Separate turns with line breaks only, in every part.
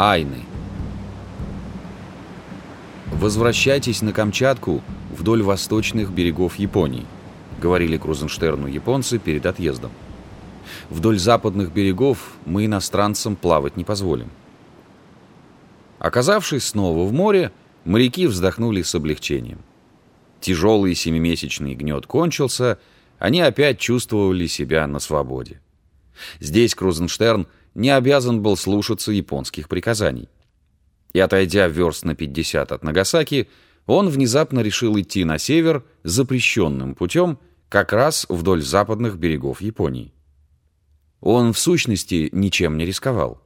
Айны. «Возвращайтесь на Камчатку вдоль восточных берегов Японии», говорили Крузенштерну японцы перед отъездом. «Вдоль западных берегов мы иностранцам плавать не позволим». Оказавшись снова в море, моряки вздохнули с облегчением. Тяжелый семимесячный гнет кончился, они опять чувствовали себя на свободе. Здесь Крузенштерн не обязан был слушаться японских приказаний. И отойдя верст на 50 от Нагасаки, он внезапно решил идти на север запрещенным путем как раз вдоль западных берегов Японии. Он в сущности ничем не рисковал.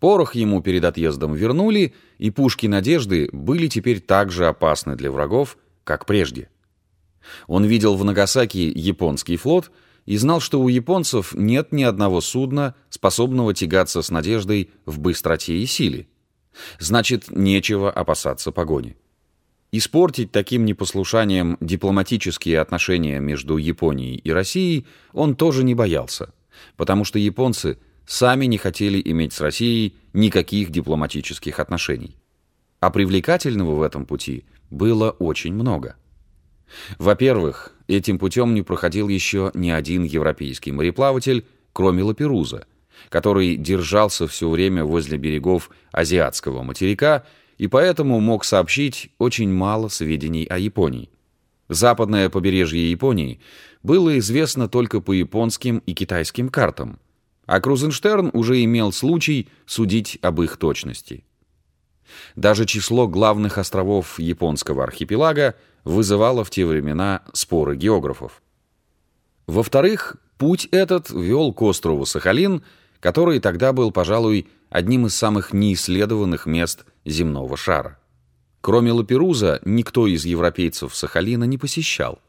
Порох ему перед отъездом вернули, и пушки «Надежды» были теперь так же опасны для врагов, как прежде. Он видел в Нагасаки японский флот и знал, что у японцев нет ни одного судна, способного тягаться с «Надеждой» в быстроте и силе. Значит, нечего опасаться погони. Испортить таким непослушанием дипломатические отношения между Японией и Россией он тоже не боялся, потому что японцы сами не хотели иметь с Россией никаких дипломатических отношений. А привлекательного в этом пути было очень много. Во-первых, этим путем не проходил еще ни один европейский мореплаватель, кроме Лаперуза, который держался все время возле берегов азиатского материка и поэтому мог сообщить очень мало сведений о Японии. Западное побережье Японии было известно только по японским и китайским картам, а Крузенштерн уже имел случай судить об их точности. Даже число главных островов японского архипелага вызывало в те времена споры географов. Во-вторых, путь этот вел к острову Сахалин, который тогда был, пожалуй, одним из самых неисследованных мест земного шара. Кроме Лаперуза, никто из европейцев Сахалина не посещал.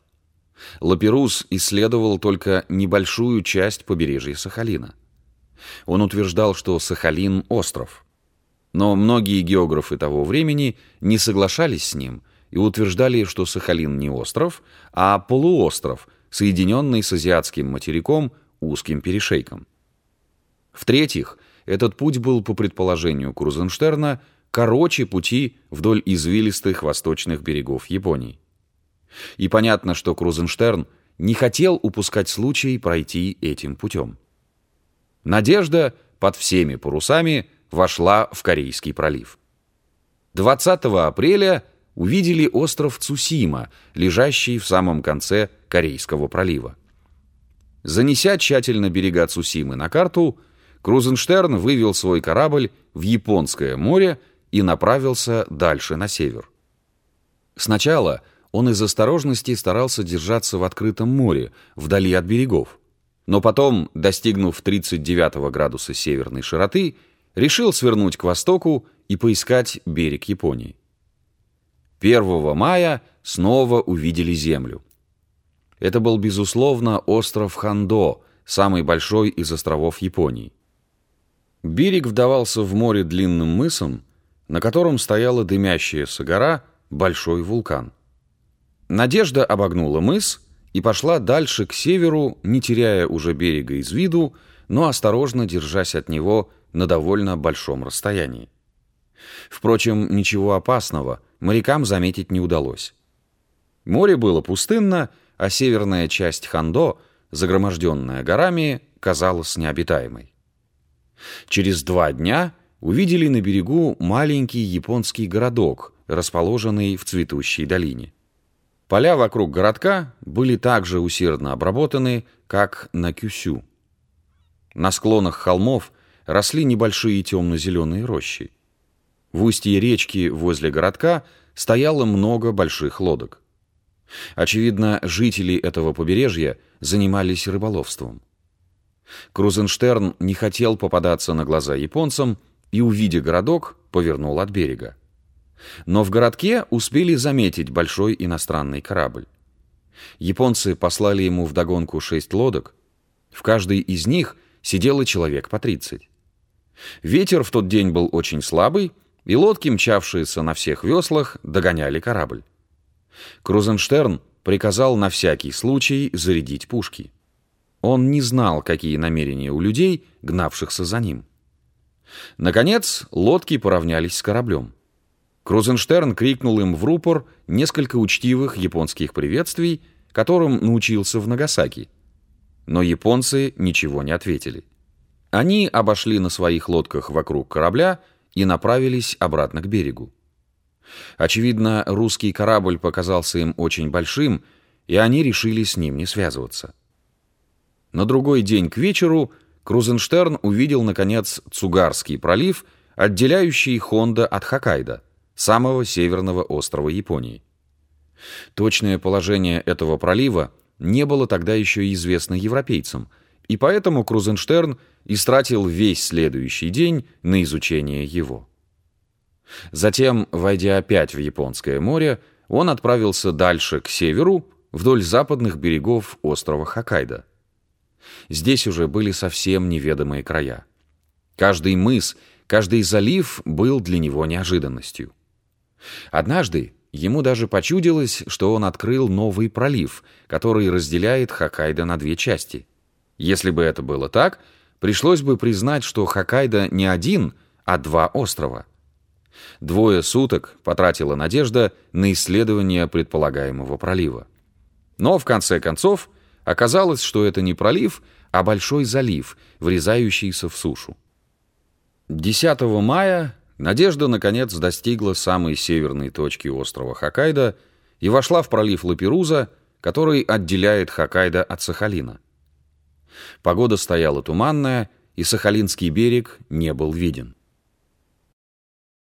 Лаперуз исследовал только небольшую часть побережья Сахалина. Он утверждал, что Сахалин — остров. Но многие географы того времени не соглашались с ним и утверждали, что Сахалин не остров, а полуостров, соединенный с азиатским материком узким перешейком. В-третьих, этот путь был, по предположению Крузенштерна, короче пути вдоль извилистых восточных берегов Японии. И понятно, что Крузенштерн не хотел упускать случай пройти этим путем. Надежда под всеми парусами вошла в Корейский пролив. 20 апреля увидели остров Цусима, лежащий в самом конце Корейского пролива. Занеся тщательно берега Цусимы на карту, Крузенштерн вывел свой корабль в Японское море и направился дальше на север. Сначала он из осторожности старался держаться в открытом море, вдали от берегов. Но потом, достигнув 39 градуса северной широты, решил свернуть к востоку и поискать берег Японии. 1 мая снова увидели землю. Это был, безусловно, остров Хандо, самый большой из островов Японии. Берег вдавался в море длинным мысом, на котором стояла дымящаяся гора, большой вулкан. Надежда обогнула мыс и пошла дальше к северу, не теряя уже берега из виду, но осторожно держась от него на довольно большом расстоянии. Впрочем, ничего опасного морякам заметить не удалось. Море было пустынно, а северная часть Хандо, загроможденная горами, казалась необитаемой. Через два дня увидели на берегу маленький японский городок, расположенный в цветущей долине. Поля вокруг городка были так же усердно обработаны, как на Кюсю. На склонах холмов росли небольшие темно-зеленые рощи. В устье речки возле городка стояло много больших лодок. Очевидно, жители этого побережья занимались рыболовством. Крузенштерн не хотел попадаться на глаза японцам и, увидя городок, повернул от берега. Но в городке успели заметить большой иностранный корабль. Японцы послали ему вдогонку шесть лодок. В каждой из них сидело человек по тридцать. Ветер в тот день был очень слабый, и лодки, мчавшиеся на всех веслах, догоняли корабль. Крузенштерн приказал на всякий случай зарядить пушки. Он не знал, какие намерения у людей, гнавшихся за ним. Наконец, лодки поравнялись с кораблем. Крузенштерн крикнул им в рупор несколько учтивых японских приветствий, которым научился в Нагасаки. Но японцы ничего не ответили. Они обошли на своих лодках вокруг корабля и направились обратно к берегу. Очевидно, русский корабль показался им очень большим, и они решили с ним не связываться. На другой день к вечеру Крузенштерн увидел, наконец, Цугарский пролив, отделяющий Хонда от Хоккайдо, самого северного острова Японии. Точное положение этого пролива не было тогда еще известно европейцам, и поэтому Крузенштерн истратил весь следующий день на изучение его. Затем, войдя опять в Японское море, он отправился дальше, к северу, вдоль западных берегов острова Хоккайдо. Здесь уже были совсем неведомые края. Каждый мыс, каждый залив был для него неожиданностью. Однажды ему даже почудилось, что он открыл новый пролив, который разделяет Хоккайдо на две части. Если бы это было так, пришлось бы признать, что Хоккайдо не один, а два острова. Двое суток потратила Надежда на исследование предполагаемого пролива. Но, в конце концов, оказалось, что это не пролив, а большой залив, врезающийся в сушу. 10 мая Надежда, наконец, достигла самой северной точки острова Хоккайдо и вошла в пролив Лаперуза, который отделяет Хоккайдо от Сахалина. Погода стояла туманная, и Сахалинский берег не был виден.